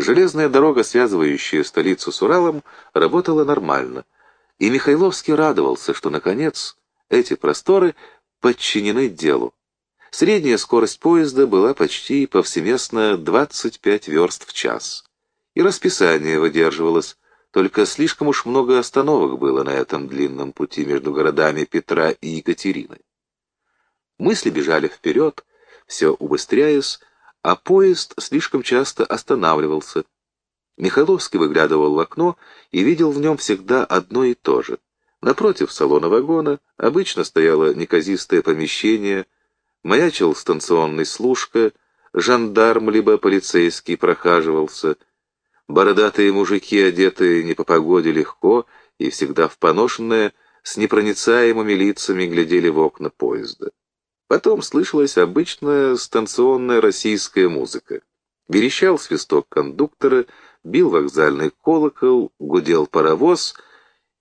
Железная дорога, связывающая столицу с Уралом, работала нормально, и Михайловский радовался, что, наконец, эти просторы подчинены делу. Средняя скорость поезда была почти повсеместно 25 верст в час. И расписание выдерживалось, только слишком уж много остановок было на этом длинном пути между городами Петра и Екатерины. Мысли бежали вперед, все убыстряясь, а поезд слишком часто останавливался. Михайловский выглядывал в окно и видел в нем всегда одно и то же. Напротив салона вагона обычно стояло неказистое помещение, маячил станционный служка, жандарм либо полицейский прохаживался. Бородатые мужики, одетые не по погоде легко и всегда в поношенное, с непроницаемыми лицами глядели в окна поезда. Потом слышалась обычная станционная российская музыка. Верещал свисток кондуктора, бил вокзальный колокол, гудел паровоз,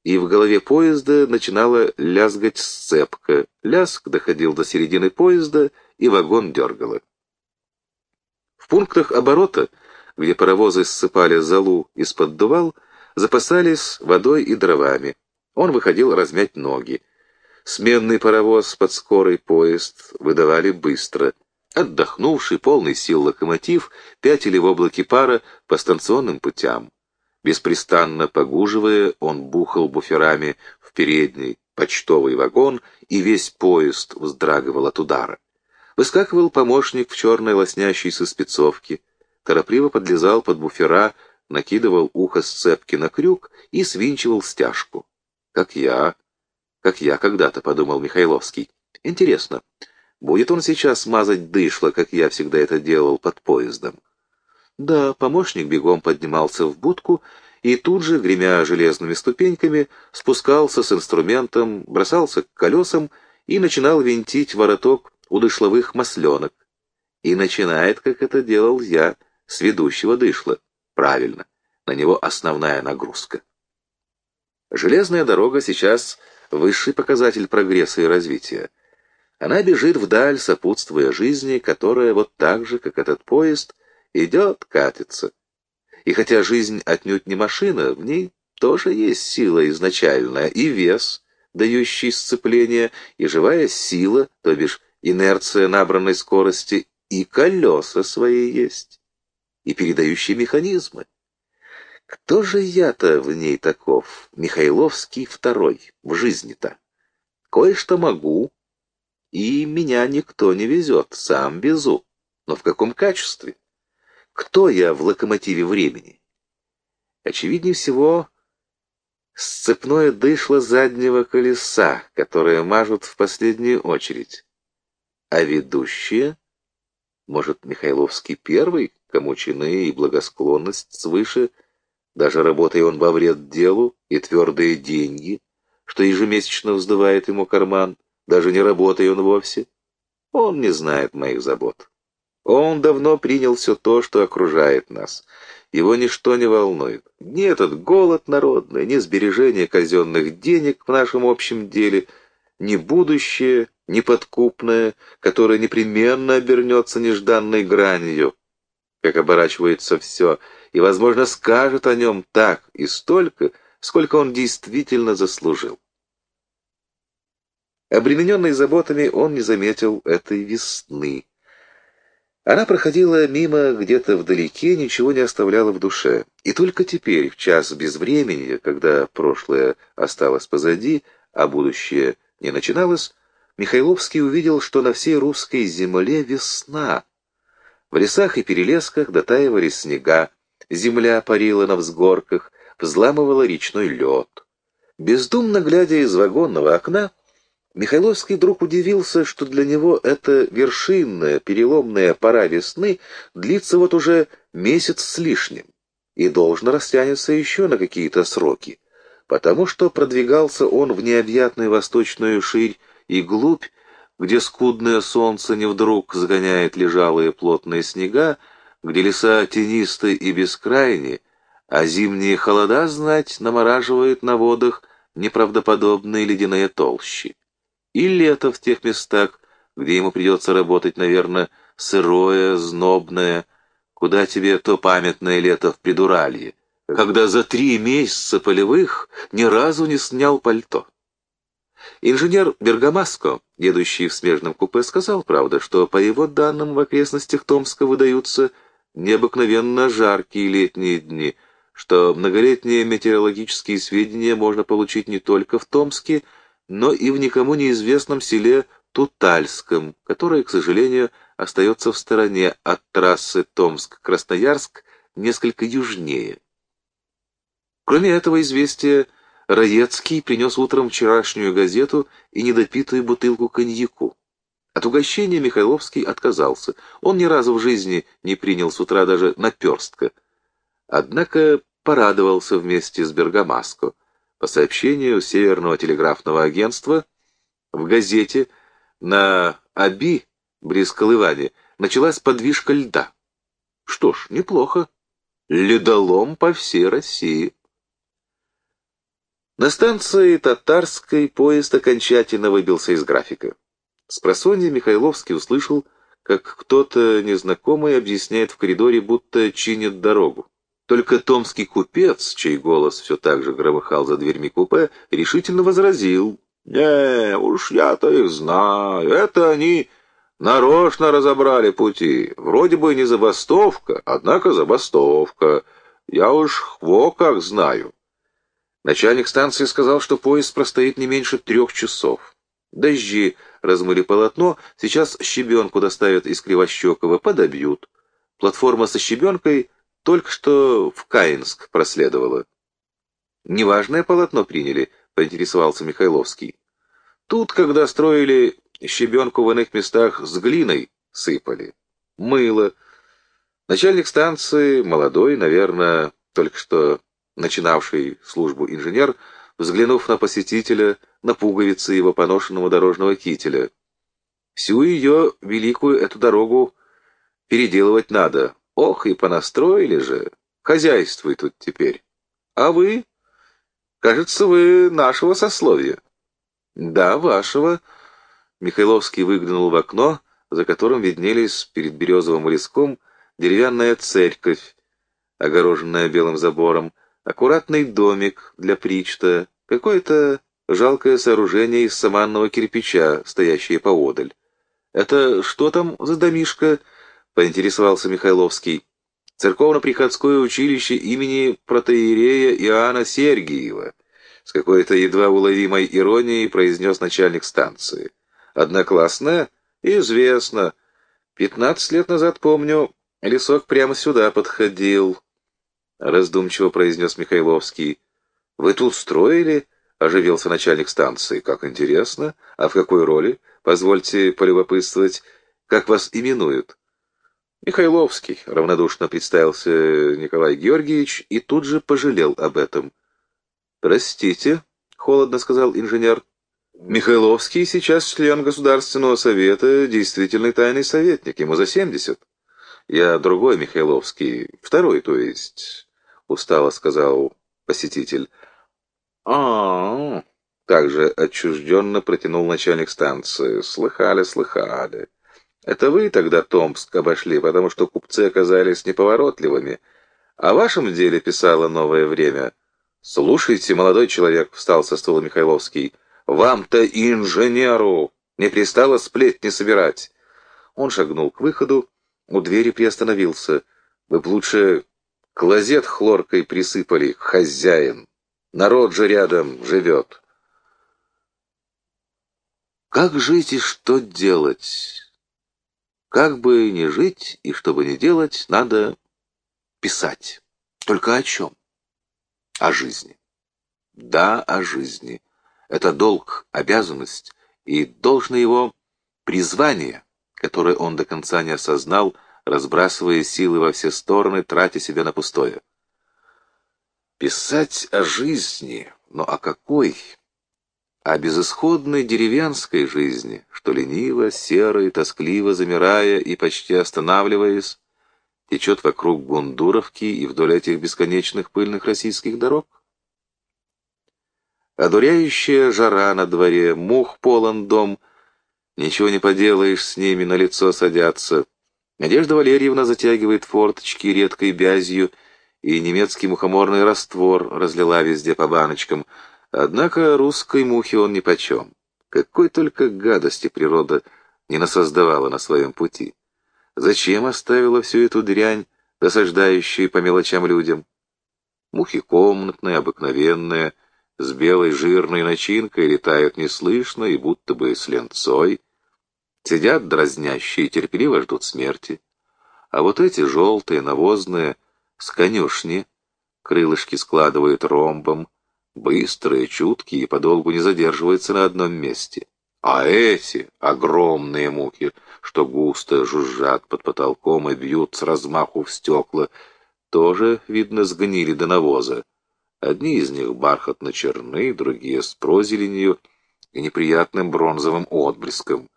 и в голове поезда начинала лязгать сцепка. Лязг доходил до середины поезда, и вагон дергало. В пунктах оборота, где паровозы ссыпали залу из-под дувал, запасались водой и дровами. Он выходил размять ноги. Сменный паровоз под скорый поезд выдавали быстро. Отдохнувший, полный сил локомотив пятили в облаке пара по станционным путям. Беспрестанно погуживая, он бухал буферами в передний почтовый вагон, и весь поезд вздрагивал от удара. Выскакивал помощник в черной лоснящейся спецовке, торопливо подлезал под буфера, накидывал ухо сцепки на крюк и свинчивал стяжку. Как я, как я когда-то, подумал Михайловский. Интересно, будет он сейчас мазать дышло, как я всегда это делал под поездом? Да, помощник бегом поднимался в будку и тут же, гремя железными ступеньками, спускался с инструментом, бросался к колесам и начинал винтить вороток у дышловых масленок. И начинает, как это делал я, с ведущего дышла. Правильно, на него основная нагрузка. Железная дорога сейчас высший показатель прогресса и развития. Она бежит вдаль, сопутствуя жизни, которая вот так же, как этот поезд, идет, катится. И хотя жизнь отнюдь не машина, в ней тоже есть сила изначальная и вес, дающий сцепление, и живая сила, то бишь инерция набранной скорости, и колеса свои есть, и передающие механизмы. Кто же я-то в ней таков, Михайловский второй, в жизни-то? Кое-что могу, и меня никто не везет, сам везу. Но в каком качестве? Кто я в локомотиве времени? Очевиднее всего, сцепное дышло заднего колеса, которое мажут в последнюю очередь. А ведущие? Может, Михайловский первый, кому чины и благосклонность свыше — даже работая он во вред делу и твердые деньги, что ежемесячно вздувает ему карман, даже не работая он вовсе, он не знает моих забот. Он давно принял все то, что окружает нас. Его ничто не волнует. Ни этот голод народный, ни сбережение казенных денег в нашем общем деле, ни будущее, ни подкупное, которое непременно обернется нежданной гранью, как оборачивается все — и, возможно, скажет о нем так и столько, сколько он действительно заслужил. Обремененный заботами, он не заметил этой весны. Она проходила мимо где-то вдалеке, ничего не оставляла в душе. И только теперь, в час безвремени, когда прошлое осталось позади, а будущее не начиналось, Михайловский увидел, что на всей русской земле весна. В лесах и перелесках дотаивали снега, земля парила на взгорках, взламывала речной лед. Бездумно глядя из вагонного окна, Михайловский вдруг удивился, что для него эта вершинная, переломная пора весны длится вот уже месяц с лишним и должно растянется еще на какие-то сроки, потому что продвигался он в необъятную восточную ширь и глубь, где скудное солнце не вдруг загоняет лежалые плотные снега, где леса тенисты и бескрайни, а зимние холода, знать, намораживают на водах неправдоподобные ледяные толщи. И лето в тех местах, где ему придется работать, наверное, сырое, знобное, Куда тебе то памятное лето в Придуралье, когда за три месяца полевых ни разу не снял пальто? Инженер Бергамаско, едущий в смежном купе, сказал, правда, что по его данным в окрестностях Томска выдаются необыкновенно жаркие летние дни, что многолетние метеорологические сведения можно получить не только в Томске, но и в никому неизвестном селе Тутальском, которое, к сожалению, остается в стороне от трассы Томск-Красноярск несколько южнее. Кроме этого известия, Раецкий принес утром вчерашнюю газету и недопитую бутылку коньяку. От угощения Михайловский отказался. Он ни разу в жизни не принял с утра даже наперстка. Однако порадовался вместе с Бергамаско. По сообщению Северного телеграфного агентства, в газете на Аби, близ Колывани, началась подвижка льда. Что ж, неплохо. Ледолом по всей России. На станции Татарской поезд окончательно выбился из графика. С просонья Михайловский услышал, как кто-то незнакомый объясняет в коридоре, будто чинит дорогу. Только томский купец, чей голос все так же громыхал за дверьми купе, решительно возразил. «Не, уж я-то их знаю. Это они нарочно разобрали пути. Вроде бы не забастовка, однако забастовка. Я уж во как знаю». Начальник станции сказал, что поезд простоит не меньше трех часов. Дожди размыли полотно, сейчас щебенку доставят из Кривощекова, подобьют. Платформа со щебенкой только что в Каинск проследовала. «Неважное полотно приняли», — поинтересовался Михайловский. «Тут, когда строили щебенку в иных местах, с глиной сыпали. Мыло. Начальник станции, молодой, наверное, только что начинавший службу инженер, взглянув на посетителя, на пуговицы его поношенного дорожного кителя. Всю ее великую эту дорогу переделывать надо. Ох, и понастроили же. Хозяйствуй тут теперь. А вы? Кажется, вы нашего сословия. Да, вашего. Михайловский выглянул в окно, за которым виднелись перед березовым леском деревянная церковь, огороженная белым забором, аккуратный домик для причта, какое-то жалкое сооружение из саманного кирпича, стоящее поодаль. «Это что там за домишко?» — поинтересовался Михайловский. «Церковно-приходское училище имени протеерея Иоанна Сергиева», с какой-то едва уловимой иронией произнес начальник станции. «Одноклассная? Известно. Пятнадцать лет назад, помню, лесок прямо сюда подходил». — раздумчиво произнес Михайловский. «Вы тут строили?» — оживился начальник станции. «Как интересно. А в какой роли? Позвольте полюбопытствовать, как вас именуют?» «Михайловский», — равнодушно представился Николай Георгиевич и тут же пожалел об этом. «Простите», — холодно сказал инженер. «Михайловский сейчас член Государственного совета, действительный тайный советник, ему за семьдесят. Я другой Михайловский, второй, то есть». — устало сказал посетитель. а, также отчужденно протянул начальник станции. «Слыхали, слыхали. Это вы тогда Томск обошли, потому что купцы оказались неповоротливыми. О вашем деле писало «Новое время». «Слушайте, молодой человек», — встал со стула Михайловский, — «вам-то инженеру не пристало сплетни собирать». Он шагнул к выходу, у двери приостановился. «Вы б лучше Клозет хлоркой присыпали, хозяин. Народ же рядом живет. Как жить и что делать? Как бы ни жить и что бы ни делать, надо писать. Только о чем? О жизни. Да, о жизни. Это долг, обязанность и должно его призвание, которое он до конца не осознал, разбрасывая силы во все стороны, тратя себя на пустое. Писать о жизни, но о какой? О безысходной деревенской жизни, что лениво, серо и тоскливо замирая и почти останавливаясь, течет вокруг Бундуровки и вдоль этих бесконечных пыльных российских дорог? Одуряющая жара на дворе, мух полон дом, ничего не поделаешь с ними, на лицо садятся — Надежда Валерьевна затягивает форточки редкой бязью, и немецкий мухоморный раствор разлила везде по баночкам. Однако русской мухи он нипочем. Какой только гадости природа не насоздавала на своем пути. Зачем оставила всю эту дрянь, досаждающую по мелочам людям? Мухи комнатные, обыкновенные, с белой жирной начинкой летают неслышно и будто бы с ленцой. Сидят дразнящие и терпеливо ждут смерти. А вот эти желтые, навозные, с конюшни, крылышки складывают ромбом, быстрые, чуткие и подолгу не задерживаются на одном месте. А эти огромные мухи, что густо жужжат под потолком и бьют с размаху в стекла, тоже, видно, сгнили до навоза. Одни из них бархатно-черны, другие с прозеленью и неприятным бронзовым отблеском.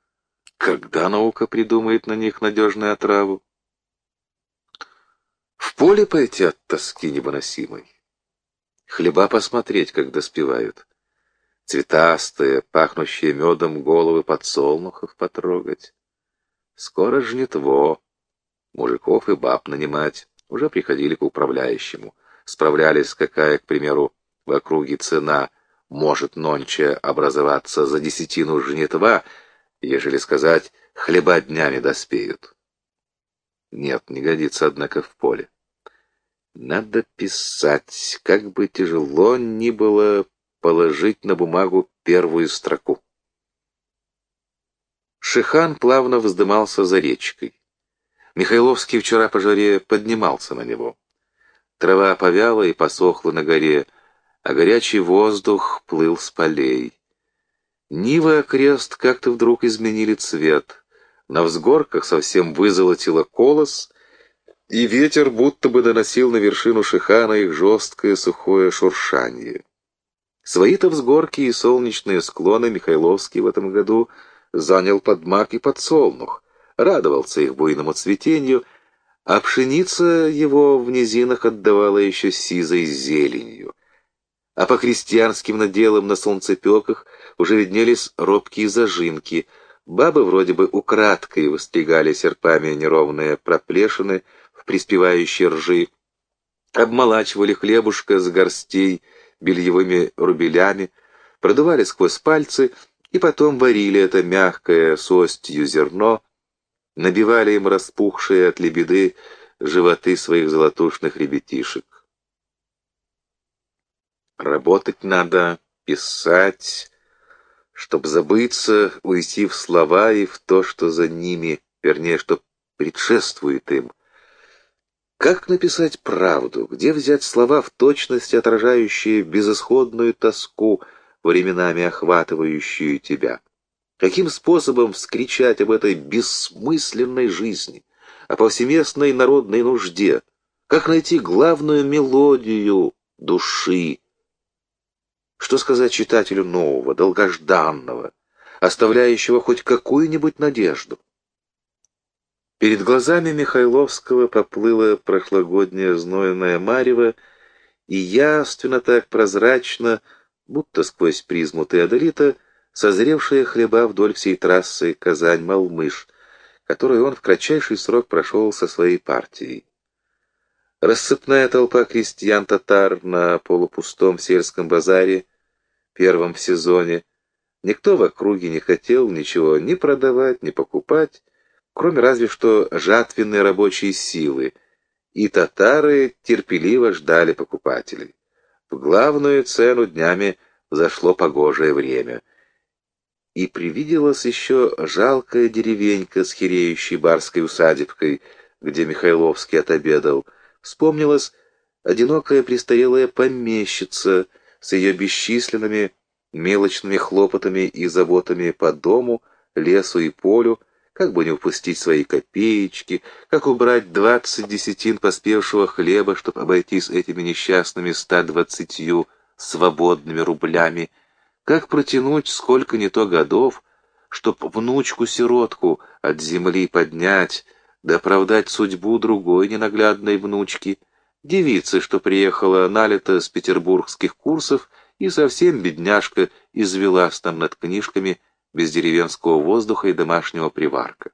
Когда наука придумает на них надежную отраву? В поле пойти от тоски невыносимой. Хлеба посмотреть, как доспевают. Цветастые, пахнущие медом головы подсолнухов потрогать. Скоро жнитво. Мужиков и баб нанимать. Уже приходили к управляющему. Справлялись, какая, к примеру, в округе цена может нонче образоваться за десятину жнитва, ежели сказать, хлеба днями доспеют. Нет, не годится, однако, в поле. Надо писать, как бы тяжело ни было положить на бумагу первую строку. Шихан плавно вздымался за речкой. Михайловский вчера по жаре поднимался на него. Трава повяла и посохла на горе, а горячий воздух плыл с полей. Нивы окрест как-то вдруг изменили цвет. На взгорках совсем вызолотило колос, и ветер будто бы доносил на вершину шихана их жесткое сухое шуршание. Свои-то взгорки и солнечные склоны Михайловский в этом году занял под мак и подсолнух, радовался их буйному цветению, а пшеница его в низинах отдавала еще сизой зеленью а по крестьянским наделам на солнцепеках уже виднелись робкие зажинки. Бабы вроде бы украдкой выстригали серпами неровные проплешины в приспевающие ржи, обмолачивали хлебушка с горстей бельевыми рубелями, продували сквозь пальцы и потом варили это мягкое с зерно, набивали им распухшие от лебеды животы своих золотушных ребятишек. Работать надо, писать, чтоб забыться, уйти в слова и в то, что за ними, вернее, что предшествует им. Как написать правду? Где взять слова в точности, отражающие безысходную тоску, временами охватывающую тебя? Каким способом вскричать об этой бессмысленной жизни, о повсеместной народной нужде? Как найти главную мелодию души, что сказать читателю нового, долгожданного, оставляющего хоть какую-нибудь надежду? Перед глазами Михайловского поплыло прошлогоднее знойное марево, и явственно так прозрачно, будто сквозь призму Теодолита, созревшие хлеба вдоль всей трассы Казань-Малмыш, которую он в кратчайший срок прошел со своей партией. Рассыпная толпа крестьян-татар на полупустом сельском базаре первом сезоне. Никто в округе не хотел ничего ни продавать, ни покупать, кроме разве что жатвенной рабочей силы, и татары терпеливо ждали покупателей. В главную цену днями зашло погожее время. И привиделась еще жалкая деревенька с хиреющей барской усадебкой, где Михайловский отобедал. Вспомнилась одинокая престарелая помещица — с ее бесчисленными мелочными хлопотами и заботами по дому, лесу и полю, как бы не упустить свои копеечки, как убрать двадцать десятин поспевшего хлеба, чтобы обойтись этими несчастными ста двадцатью свободными рублями, как протянуть сколько не то годов, чтоб внучку-сиротку от земли поднять, да оправдать судьбу другой ненаглядной внучки — девицы, что приехала налито с петербургских курсов и совсем бедняжка извелась там над книжками без деревенского воздуха и домашнего приварка.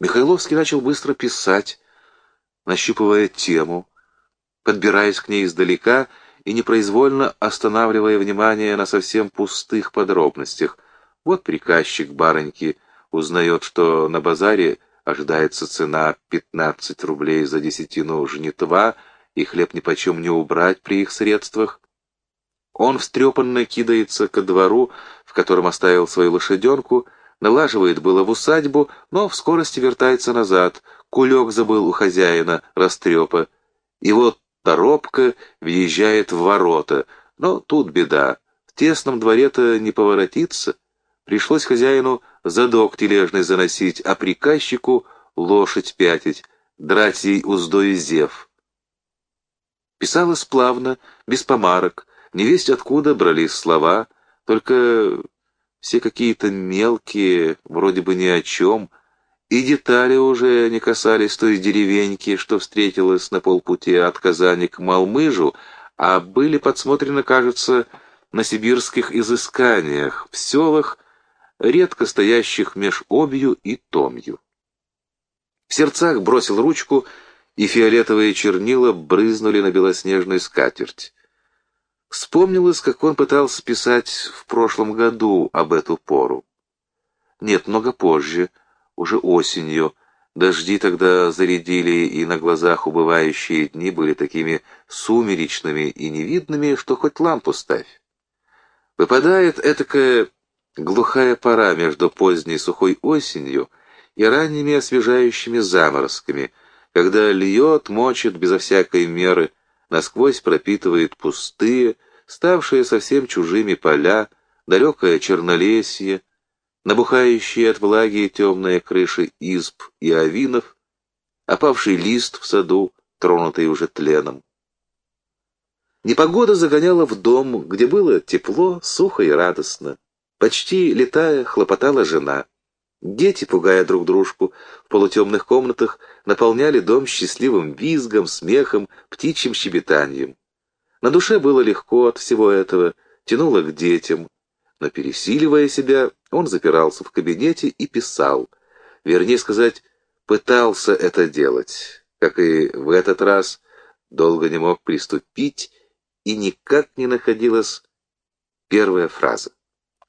Михайловский начал быстро писать, нащупывая тему, подбираясь к ней издалека и непроизвольно останавливая внимание на совсем пустых подробностях. Вот приказчик барыньки узнает, что на базаре ожидается цена 15 рублей за десятину жнитва, и хлеб нипочем не убрать при их средствах. Он встрепанно кидается ко двору, в котором оставил свою лошаденку, налаживает было в усадьбу, но в скорости вертается назад, кулек забыл у хозяина, растрепа. И вот торопка въезжает в ворота, но тут беда, в тесном дворе-то не поворотиться. Пришлось хозяину задок тележный заносить, а приказчику лошадь пятить, драть ей уздой зев. Писала сплавно, без помарок, невесть откуда брались слова, только все какие-то мелкие, вроде бы ни о чем, и детали уже не касались той деревеньки, что встретилась на полпути от Казани к Малмыжу, а были подсмотрены, кажется, на сибирских изысканиях, в селах, редко стоящих меж обью и томью. В сердцах бросил ручку, и фиолетовые чернила брызнули на белоснежную скатерть. Вспомнилось, как он пытался писать в прошлом году об эту пору. Нет, много позже, уже осенью, дожди тогда зарядили, и на глазах убывающие дни были такими сумеречными и невидными, что хоть лампу ставь. Выпадает этакая глухая пора между поздней сухой осенью и ранними освежающими заморозками, когда льет, мочит безо всякой меры, насквозь пропитывает пустые, ставшие совсем чужими поля, далекое чернолесье, набухающие от влаги темные крыши изб и авинов, опавший лист в саду, тронутый уже тленом. Непогода загоняла в дом, где было тепло, сухо и радостно. Почти летая, хлопотала жена. Дети, пугая друг дружку, в полутемных комнатах наполняли дом счастливым визгом, смехом, птичьим щебетанием. На душе было легко от всего этого, тянуло к детям, но, пересиливая себя, он запирался в кабинете и писал. Вернее сказать, пытался это делать, как и в этот раз, долго не мог приступить, и никак не находилась первая фраза.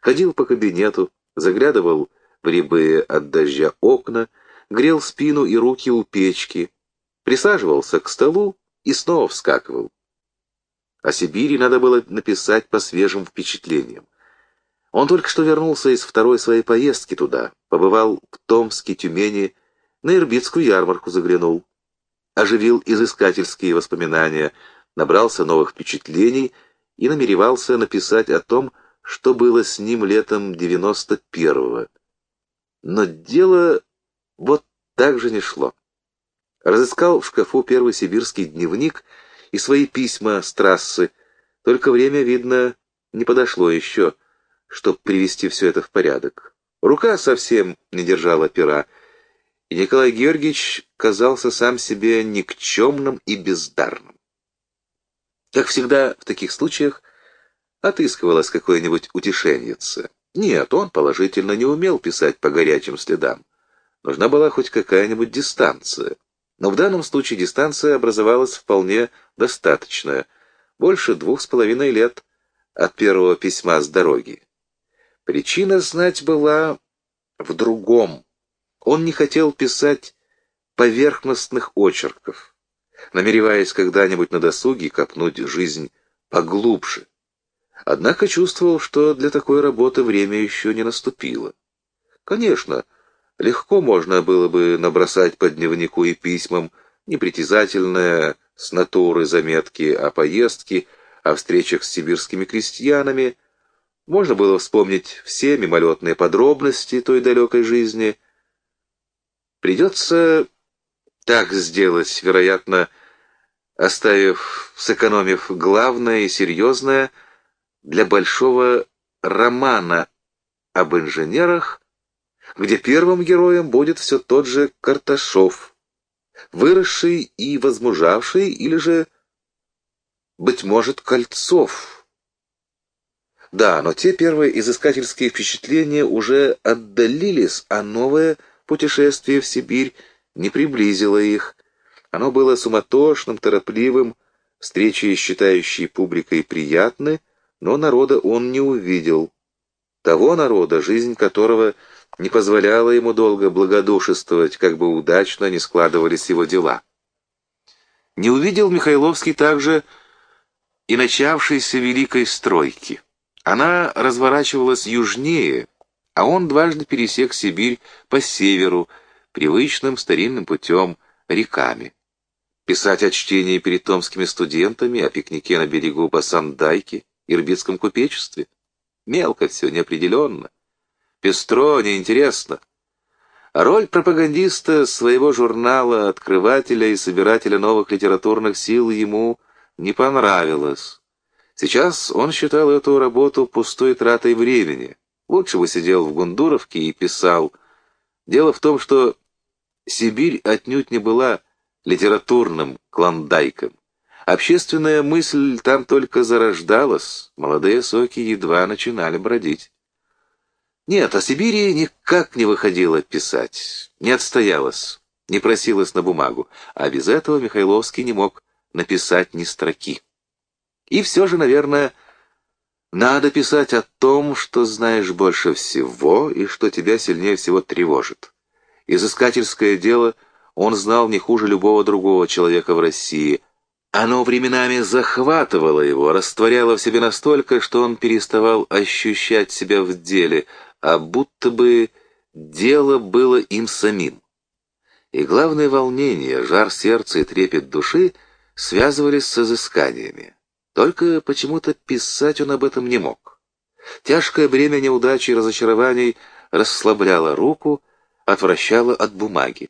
Ходил по кабинету, заглядывал в рябые от дождя окна, грел спину и руки у печки, присаживался к столу и снова вскакивал. О Сибири надо было написать по свежим впечатлениям. Он только что вернулся из второй своей поездки туда, побывал в Томске, Тюмени, на Ирбитскую ярмарку заглянул, оживил изыскательские воспоминания, набрался новых впечатлений и намеревался написать о том, что было с ним летом 91-го. Но дело вот так же не шло. Разыскал в шкафу первый сибирский дневник и свои письма с трассы, только время, видно, не подошло еще, чтобы привести все это в порядок. Рука совсем не держала пера, и Николай Георгиевич казался сам себе никчемным и бездарным. Как всегда в таких случаях, отыскивалось какое-нибудь утешеньице. Нет, он положительно не умел писать по горячим следам. Нужна была хоть какая-нибудь дистанция. Но в данном случае дистанция образовалась вполне достаточная, больше двух с половиной лет от первого письма с дороги. Причина знать была в другом. Он не хотел писать поверхностных очерков, намереваясь когда-нибудь на досуге копнуть жизнь поглубже. Однако чувствовал, что для такой работы время еще не наступило. Конечно, легко можно было бы набросать по дневнику и письмам непритязательное с натуры заметки о поездке, о встречах с сибирскими крестьянами. Можно было вспомнить все мимолетные подробности той далекой жизни. Придется так сделать, вероятно, оставив, сэкономив главное и серьезное — для большого романа об инженерах, где первым героем будет все тот же Карташов, выросший и возмужавший, или же, быть может, Кольцов. Да, но те первые изыскательские впечатления уже отдалились, а новое путешествие в Сибирь не приблизило их. Оно было суматошным, торопливым, встречи, считающие публикой приятны, но народа он не увидел. Того народа, жизнь которого не позволяла ему долго благодушествовать, как бы удачно не складывались его дела. Не увидел Михайловский также и начавшейся великой стройки. Она разворачивалась южнее, а он дважды пересек Сибирь по северу, привычным старинным путем, реками. Писать о чтении перед томскими студентами, о пикнике на берегу Басандайки, ирбитском купечестве. Мелко все, неопределенно. Пестро, неинтересно. Роль пропагандиста своего журнала, открывателя и собирателя новых литературных сил ему не понравилась. Сейчас он считал эту работу пустой тратой времени. Лучше бы сидел в Гундуровке и писал. Дело в том, что Сибирь отнюдь не была литературным клондайком. Общественная мысль там только зарождалась, молодые соки едва начинали бродить. Нет, о Сибири никак не выходило писать, не отстоялась, не просилась на бумагу, а без этого Михайловский не мог написать ни строки. И все же, наверное, надо писать о том, что знаешь больше всего и что тебя сильнее всего тревожит. Изыскательское дело он знал не хуже любого другого человека в России. Оно временами захватывало его, растворяло в себе настолько, что он переставал ощущать себя в деле, а будто бы дело было им самим. И главное волнение, жар сердца и трепет души связывались с изысканиями. Только почему-то писать он об этом не мог. Тяжкое бремя неудачи и разочарований расслабляло руку, отвращало от бумаги.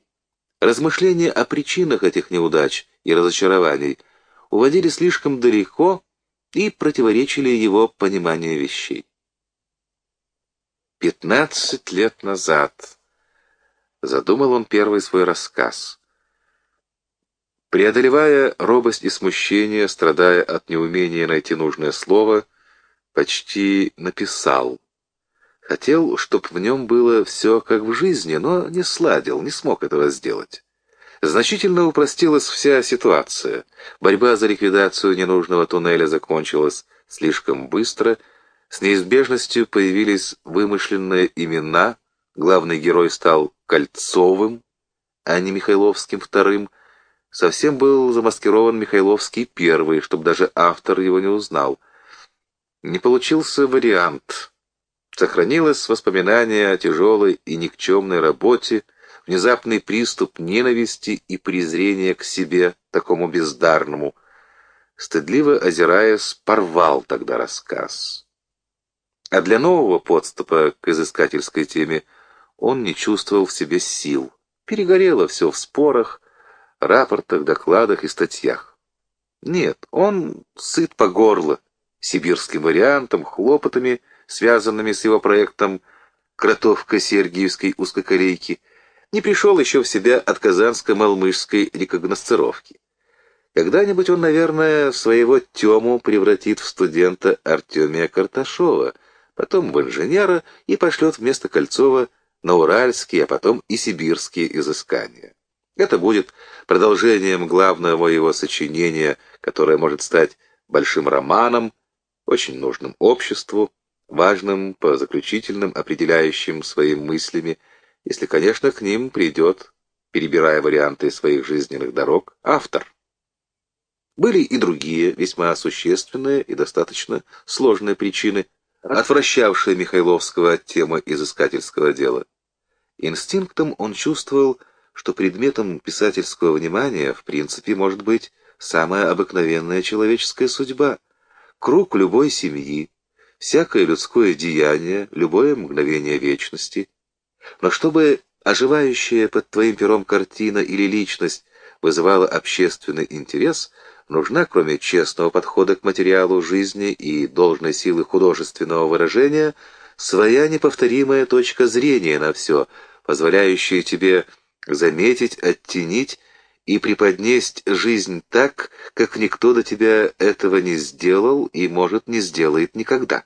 Размышления о причинах этих неудач и разочарований уводили слишком далеко и противоречили его пониманию вещей. Пятнадцать лет назад задумал он первый свой рассказ. Преодолевая робость и смущение, страдая от неумения найти нужное слово, почти написал. Хотел, чтоб в нем было все как в жизни, но не сладил, не смог этого сделать. Значительно упростилась вся ситуация. Борьба за ликвидацию ненужного туннеля закончилась слишком быстро, с неизбежностью появились вымышленные имена, главный герой стал Кольцовым, а не Михайловским вторым, совсем был замаскирован Михайловский первый, чтобы даже автор его не узнал. Не получился вариант — Сохранилось воспоминание о тяжелой и никчемной работе, внезапный приступ ненависти и презрения к себе, такому бездарному. Стыдливо озираясь, порвал тогда рассказ. А для нового подступа к изыскательской теме он не чувствовал в себе сил. Перегорело все в спорах, рапортах, докладах и статьях. Нет, он сыт по горло сибирским вариантом, хлопотами, связанными с его проектом «Кротовка Сергиевской узкоколейки», не пришел еще в себя от казанско-малмышской рекогносцировки. Когда-нибудь он, наверное, своего Тему превратит в студента Артемия Карташова, потом в инженера и пошлет вместо Кольцова на уральские, а потом и сибирские изыскания. Это будет продолжением главного его сочинения, которое может стать большим романом, очень нужным обществу, важным по заключительным, определяющим своими мыслями, если, конечно, к ним придет, перебирая варианты своих жизненных дорог, автор. Были и другие, весьма существенные и достаточно сложные причины, отвращавшие Михайловского от темы изыскательского дела. Инстинктом он чувствовал, что предметом писательского внимания, в принципе, может быть самая обыкновенная человеческая судьба, круг любой семьи, всякое людское деяние, любое мгновение вечности. Но чтобы оживающая под твоим пером картина или личность вызывала общественный интерес, нужна, кроме честного подхода к материалу жизни и должной силы художественного выражения, своя неповторимая точка зрения на все, позволяющая тебе заметить, оттенить и преподнесть жизнь так, как никто до тебя этого не сделал и, может, не сделает никогда.